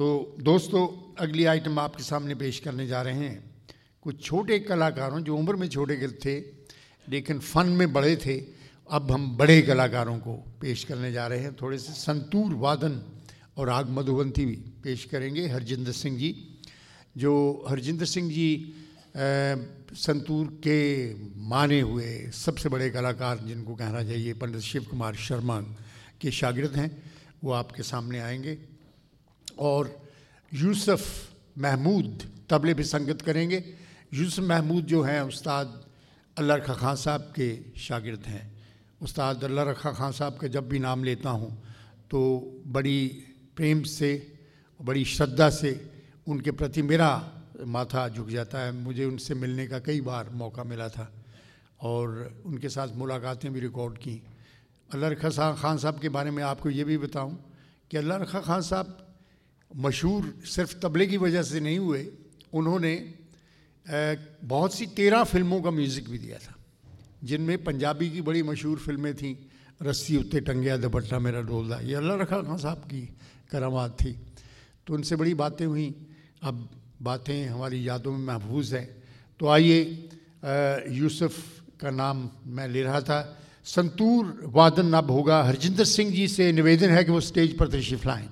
तो दोस्तों अगली आइटम आपके सामने पेश करने जा रहे हैं। कुछ छोटे कलाकारों जो उम्र में छोटे थे लेकिन फन में बड़े थे अब हम बड़े कलाकारों को पेश करने जा रहे हैं। थोड़े से संतूर वादन और आग मधुबंती भी पेश करेंगे। हरजिंदर सिंह जी जो हरजिंदर सिंह जी आ, संतूर के माने हुए सबसे बड़े कलाकार जिनको कहना चाहिए पंडित शिव कुमार शर्मा के शागिर्द हैं वो आपके सामने आएँगे। और यूसुफ महमूद तबले पे संगत करेंगे। यूसुफ महमूद जो हैं, उस्ताद अल्लाह रखा खान साहब के शागिर्द हैं। उस्ताद अल्लाह रखा खान साहब का जब भी नाम लेता हूँ तो बड़ी प्रेम से, बड़ी श्रद्धा से उनके प्रति मेरा माथा झुक जाता है। मुझे उनसे मिलने का कई बार मौका मिला था और उनके साथ मुलाकातें भी रिकॉर्ड की। अल्लाह रखा खान साहब के बारे में आपको ये भी बताऊँ कि अल्लाह रखा खान साहब मशहूर सिर्फ़ तबले की वजह से नहीं हुए, उन्होंने बहुत सी तेरह फ़िल्मों का म्यूज़िक भी दिया था, जिनमें पंजाबी की बड़ी मशहूर फ़िल्में थीं, रस्सी उत्ते टंगिया, दुपट्टा मेरा डोलदा, ये अल्लाह रखा खान साहब की करामात थी। तो उनसे बड़ी बातें हुई। अब बातें हमारी यादों में महफूज हैं। तो आइए यूसुफ का नाम मैं ले रहा था। संतूर वादन अब होगा हरजिंदर सिंह जी से निवेदन है कि वो स्टेज पर तशरीफ़ लाएँ।